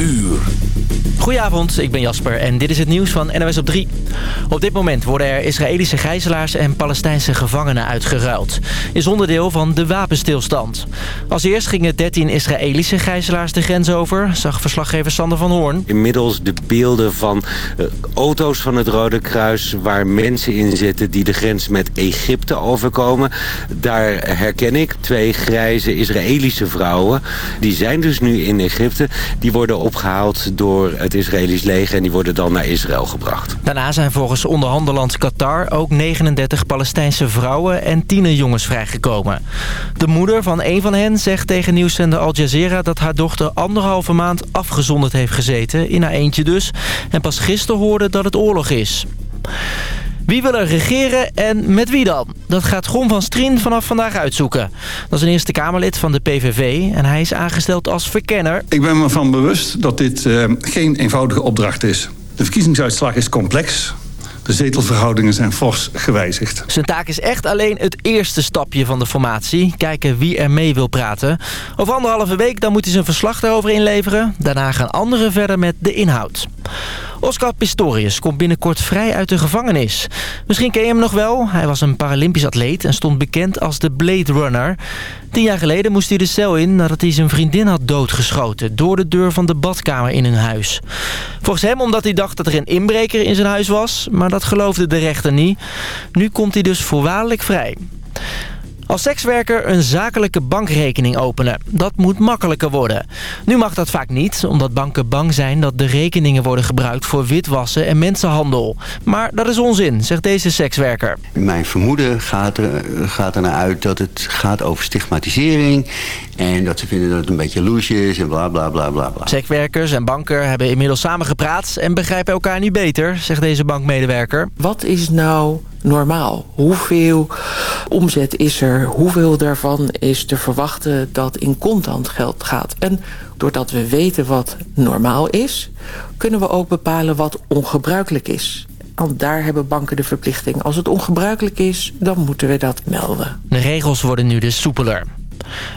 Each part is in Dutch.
uur. Goedenavond, ik ben Jasper en dit is het nieuws van NOS op 3. Op dit moment worden er Israëlische gijzelaars en Palestijnse gevangenen uitgeruild. Is onderdeel van de wapenstilstand. Als eerst gingen 13 Israëlische gijzelaars de grens over, zag verslaggever Sander van Hoorn. Inmiddels de beelden van uh, auto's van het Rode Kruis waar mensen in zitten die de grens met Egypte overkomen. Daar herken ik twee grijze Israëlische vrouwen. Die zijn dus nu in Egypte. Die worden opgehaald door het Israëlisch leger en die worden dan naar Israël gebracht. Daarna zijn volgens onderhandeland Qatar ook 39 Palestijnse vrouwen en tienerjongens vrijgekomen. De moeder van een van hen zegt tegen nieuwszender Al Jazeera dat haar dochter anderhalve maand afgezonderd heeft gezeten, in haar eentje dus, en pas gisteren hoorde dat het oorlog is. Wie wil er regeren en met wie dan? Dat gaat Gon van Strien vanaf vandaag uitzoeken. Dat is een Eerste Kamerlid van de PVV en hij is aangesteld als verkenner. Ik ben me van bewust dat dit uh, geen eenvoudige opdracht is. De verkiezingsuitslag is complex. De zetelverhoudingen zijn fors gewijzigd. Zijn taak is echt alleen het eerste stapje van de formatie. Kijken wie er mee wil praten. Over anderhalve week dan moet hij zijn verslag daarover inleveren. Daarna gaan anderen verder met de inhoud. Oscar Pistorius komt binnenkort vrij uit de gevangenis. Misschien ken je hem nog wel. Hij was een Paralympisch atleet en stond bekend als de Blade Runner. Tien jaar geleden moest hij de cel in nadat hij zijn vriendin had doodgeschoten... door de deur van de badkamer in hun huis. Volgens hem omdat hij dacht dat er een inbreker in zijn huis was... maar dat geloofde de rechter niet. Nu komt hij dus voorwaardelijk vrij. Als sekswerker een zakelijke bankrekening openen. Dat moet makkelijker worden. Nu mag dat vaak niet, omdat banken bang zijn dat de rekeningen worden gebruikt voor witwassen en mensenhandel. Maar dat is onzin, zegt deze sekswerker. Mijn vermoeden gaat er, gaat er naar uit dat het gaat over stigmatisering en dat ze vinden dat het een beetje loesje is en bla bla bla bla. bla. Sekswerkers en banker hebben inmiddels samen gepraat en begrijpen elkaar niet beter, zegt deze bankmedewerker. Wat is nou normaal? Hoeveel omzet is er? Hoeveel daarvan is te verwachten dat in contant geld gaat? En doordat we weten wat normaal is, kunnen we ook bepalen wat ongebruikelijk is. Want daar hebben banken de verplichting. Als het ongebruikelijk is, dan moeten we dat melden. De regels worden nu dus soepeler.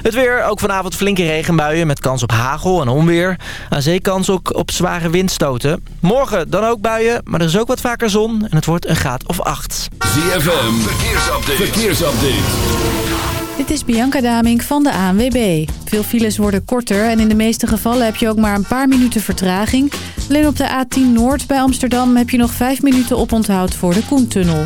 Het weer, ook vanavond flinke regenbuien met kans op hagel en onweer. Aan zee kans ook op zware windstoten. Morgen dan ook buien, maar er is ook wat vaker zon en het wordt een graad of acht. ZFM, verkeersupdate. verkeersupdate. Dit is Bianca Damink van de ANWB. Veel files worden korter en in de meeste gevallen heb je ook maar een paar minuten vertraging. Alleen op de A10 Noord bij Amsterdam heb je nog 5 minuten oponthoud voor de Koentunnel.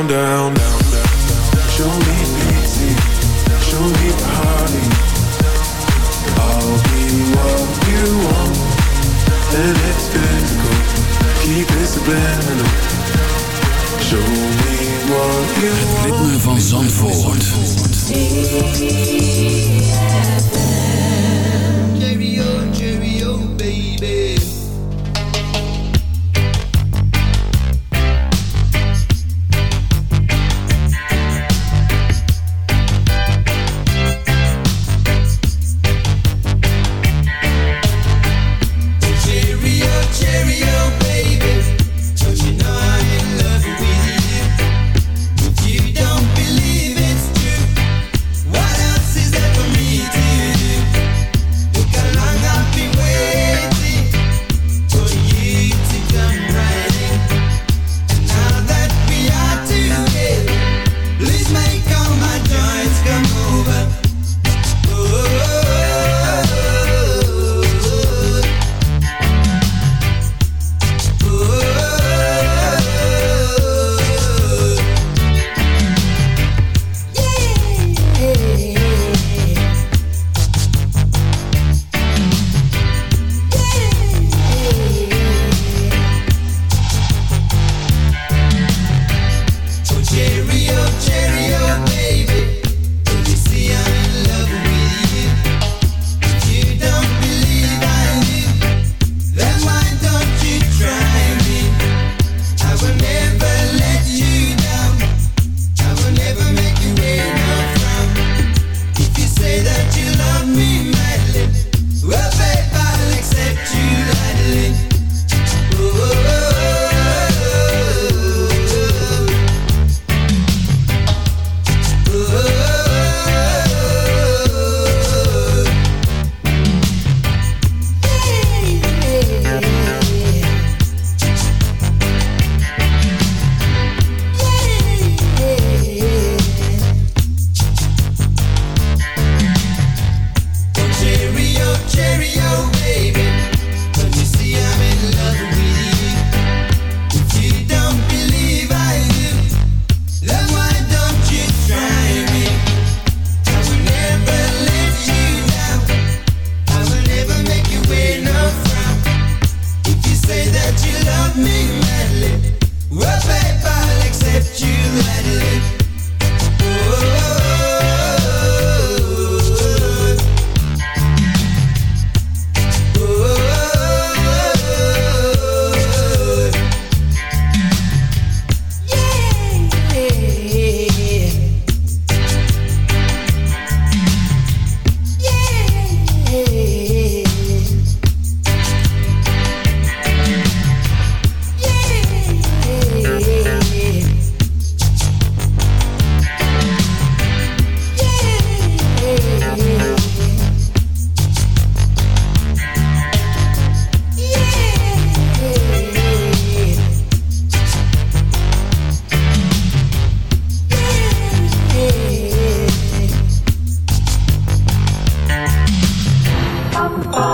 Down, down, Bye.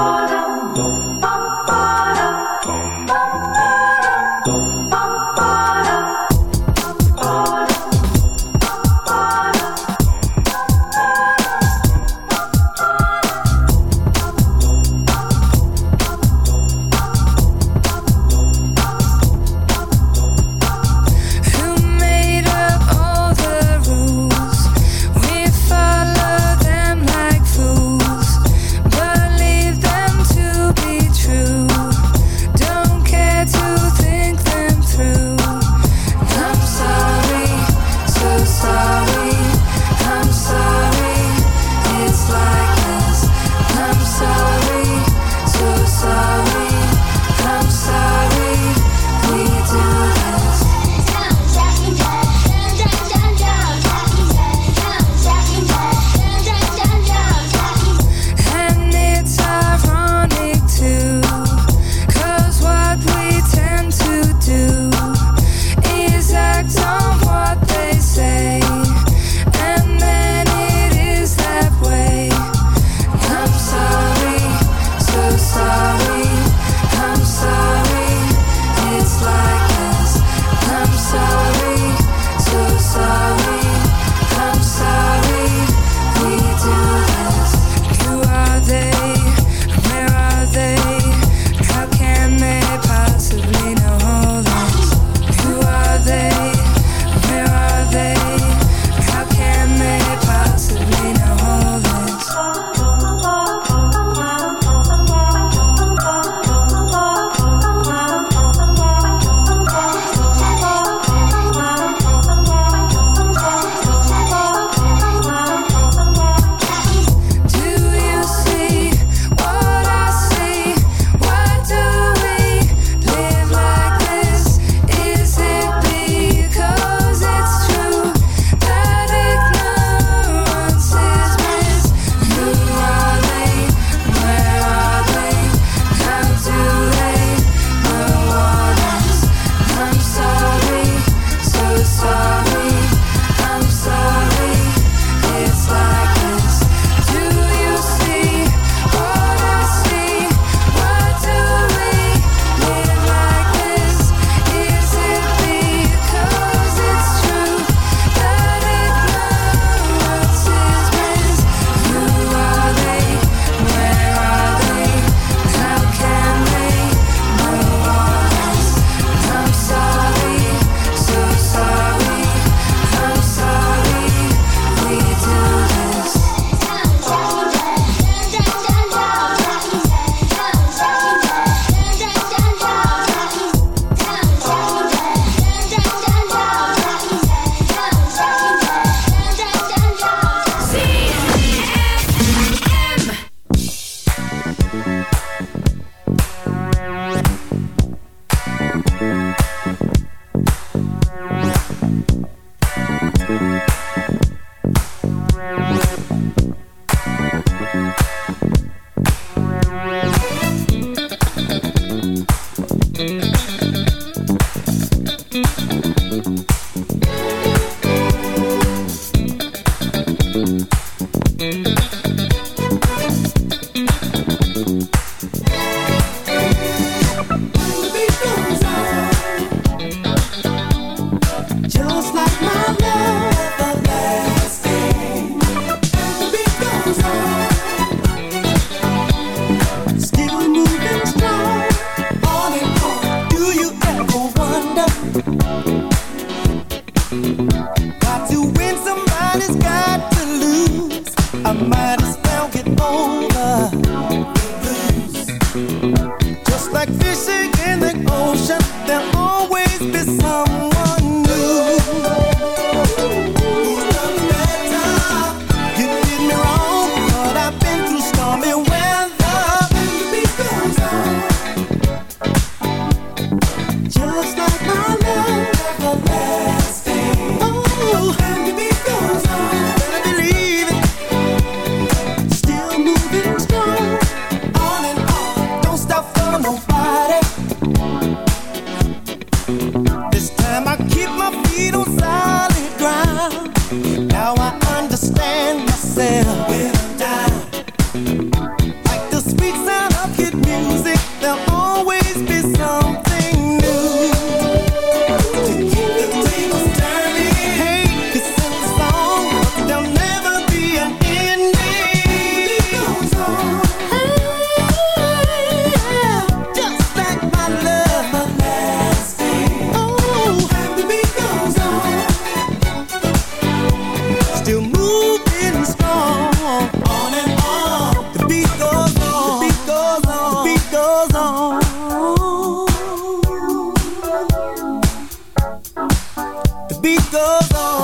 Beat goes.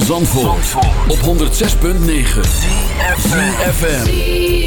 Van Zandvoort, op 106.9 CFFM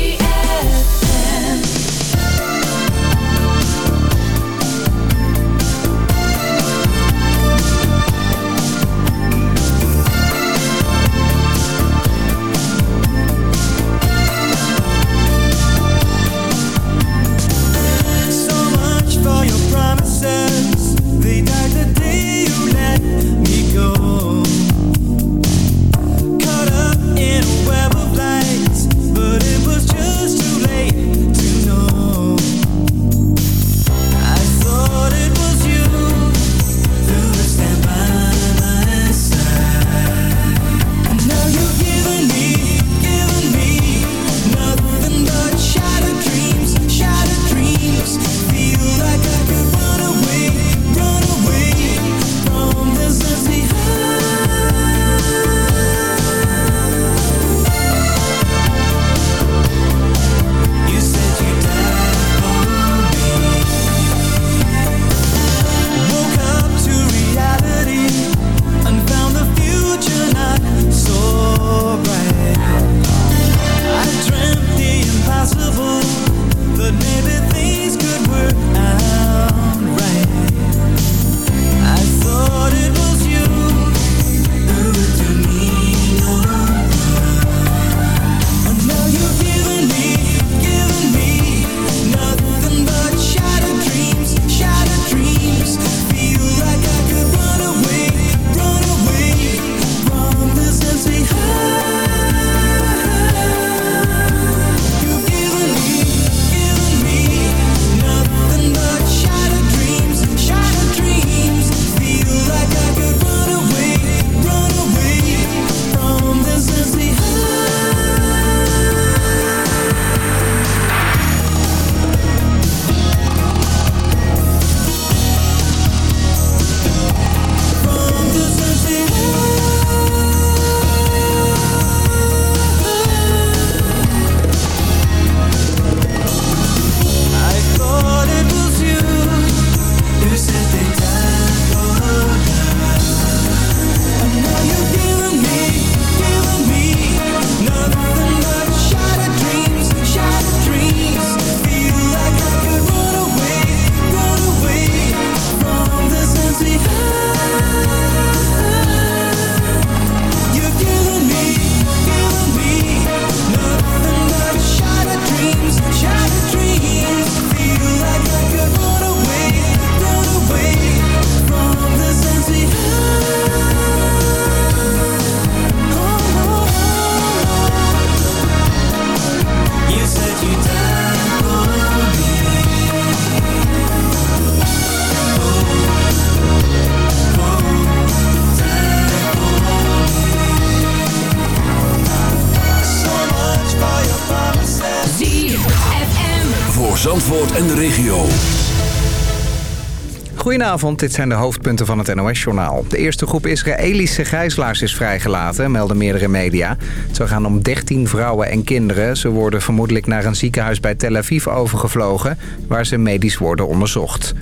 Goedenavond, dit zijn de hoofdpunten van het NOS-journaal. De eerste groep Israëlische gijzelaars is vrijgelaten, melden meerdere media. Het zou gaan om 13 vrouwen en kinderen. Ze worden vermoedelijk naar een ziekenhuis bij Tel Aviv overgevlogen... waar ze medisch worden onderzocht.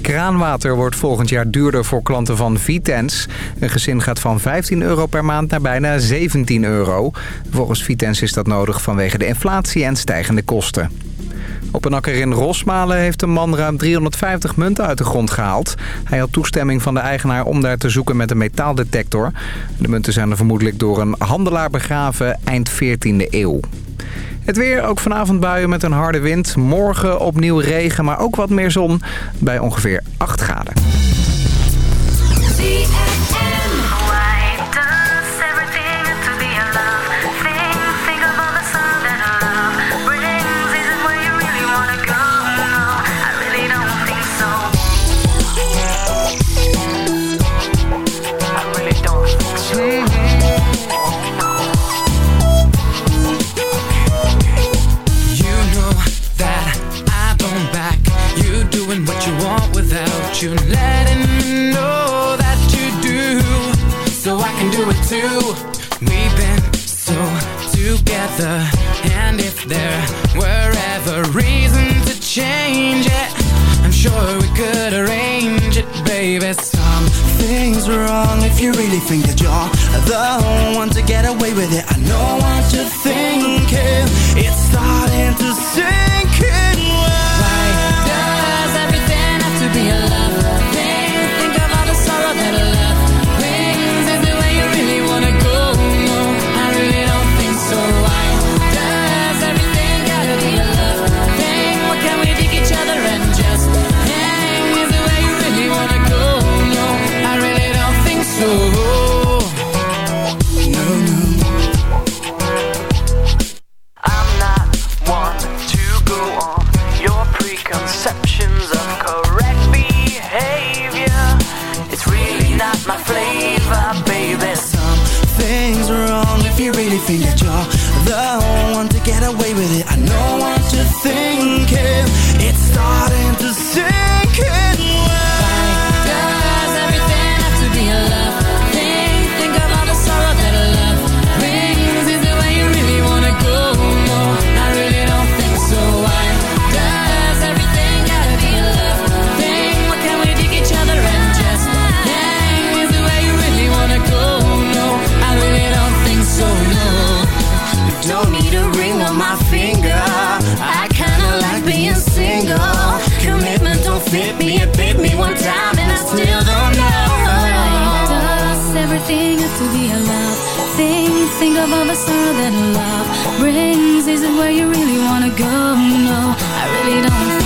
Kraanwater wordt volgend jaar duurder voor klanten van Vitens. Een gezin gaat van 15 euro per maand naar bijna 17 euro. Volgens Vitens is dat nodig vanwege de inflatie en stijgende kosten. Op een akker in Rosmalen heeft een man ruim 350 munten uit de grond gehaald. Hij had toestemming van de eigenaar om daar te zoeken met een metaaldetector. De munten zijn er vermoedelijk door een handelaar begraven eind 14e eeuw. Het weer, ook vanavond buien met een harde wind. Morgen opnieuw regen, maar ook wat meer zon bij ongeveer 8 graden. all that love brings Is it where you really wanna go? No, I really don't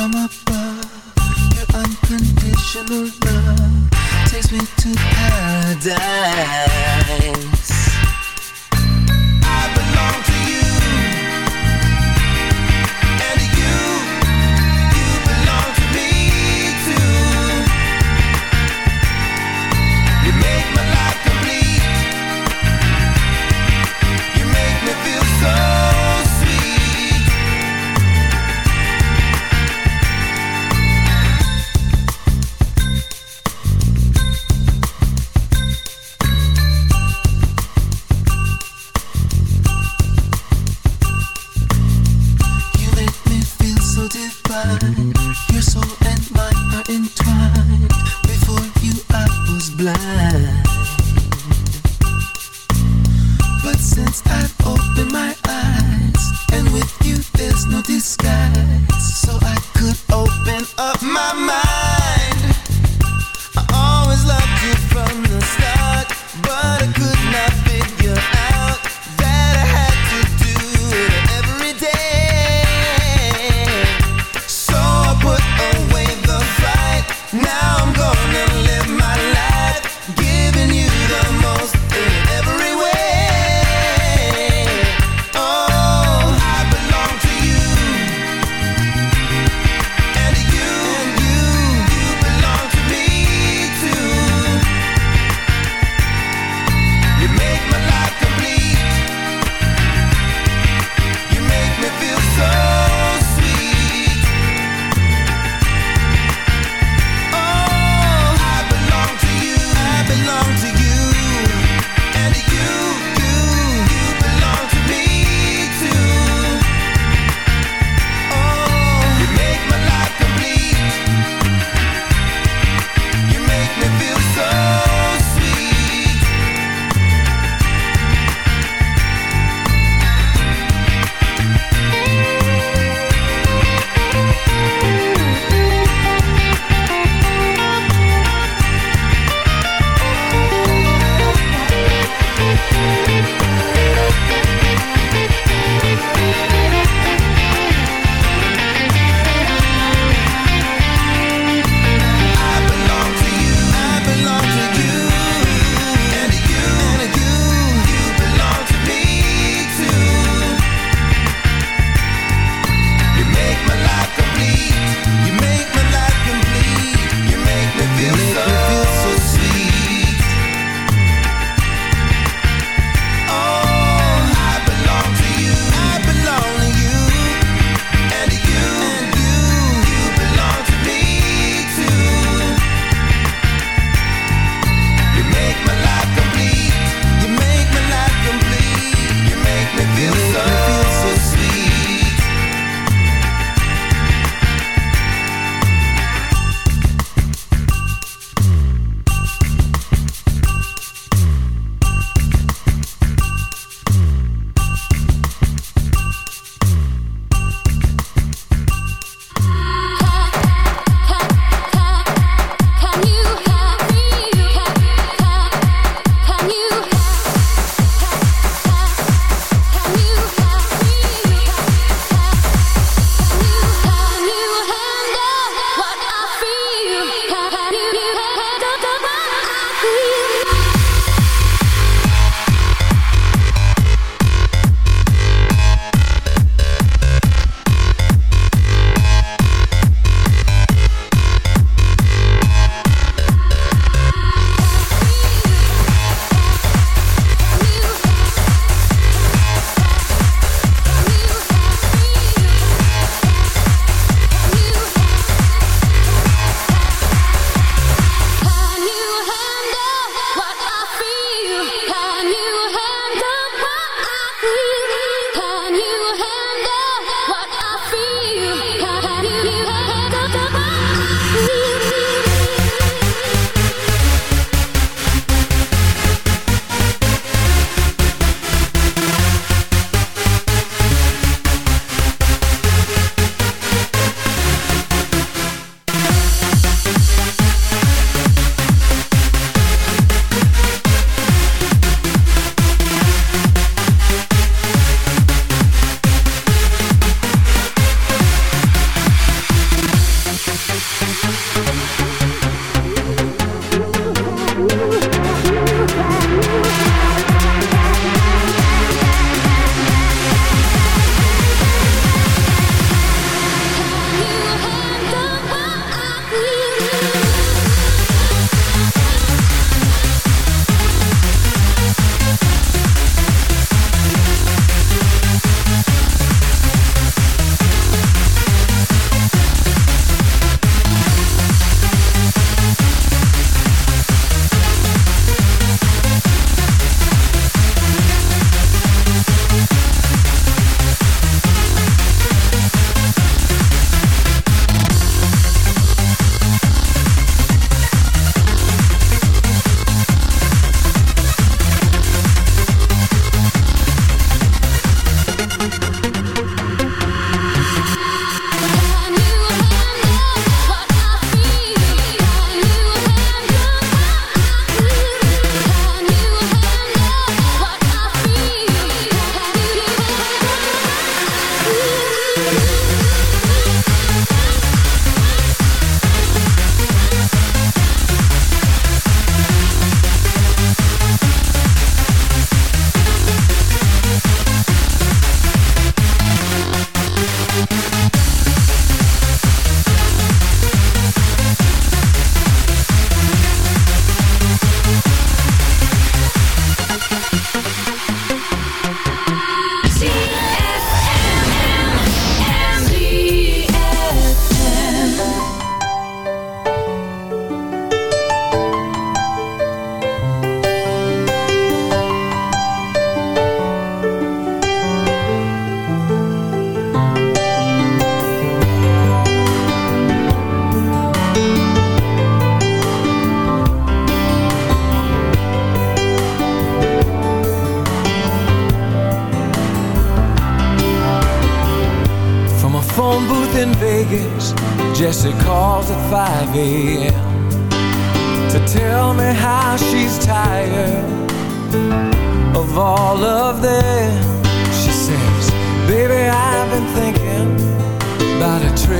from above. Your unconditional love takes me to paradise.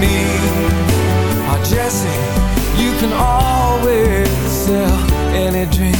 Me. Oh, Jesse, you can always sell any dream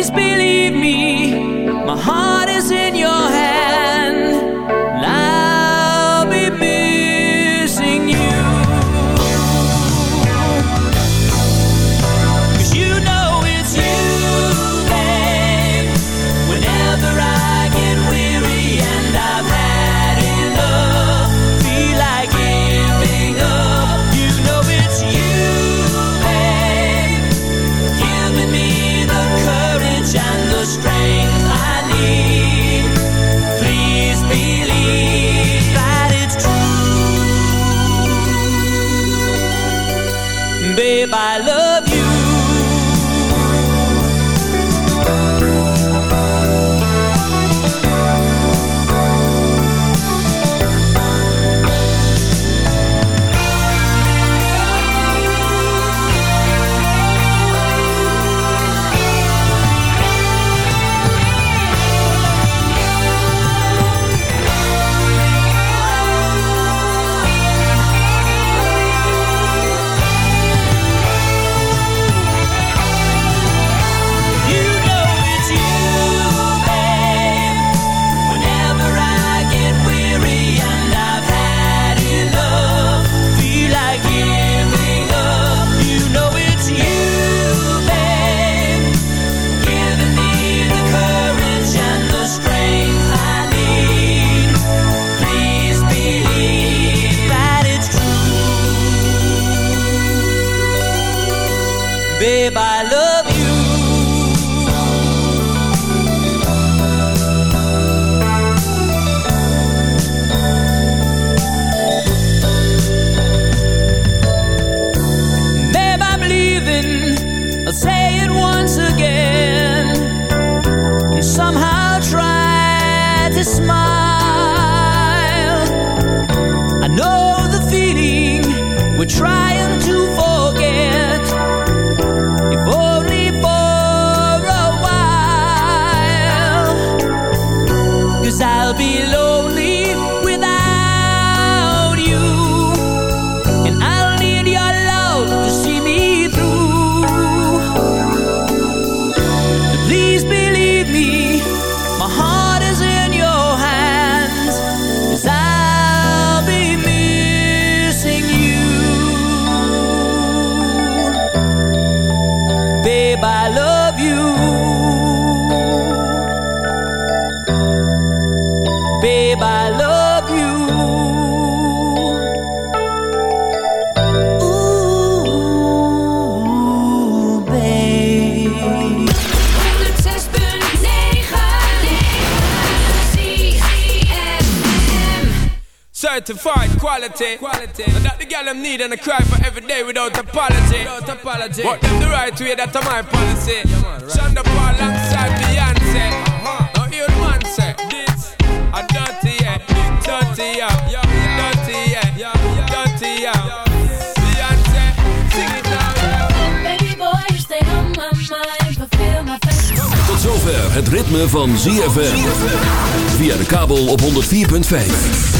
Please believe me, my heart is in your hands. Quality. quality. And that the girl them need and I cry for every day without apology. Without apology. But them the right way, that's my policy. Shonda Paul alongside Beyonce. Uh-huh. Now hear the man say, this a dirty yeah, dirty yeah, dirty yeah, dirty yeah. Beyonce, sing it now. Baby boy, you stay on my mind, fulfill my fantasy. Tot zover het ritme van ZFM. Via de kabel op 104.5.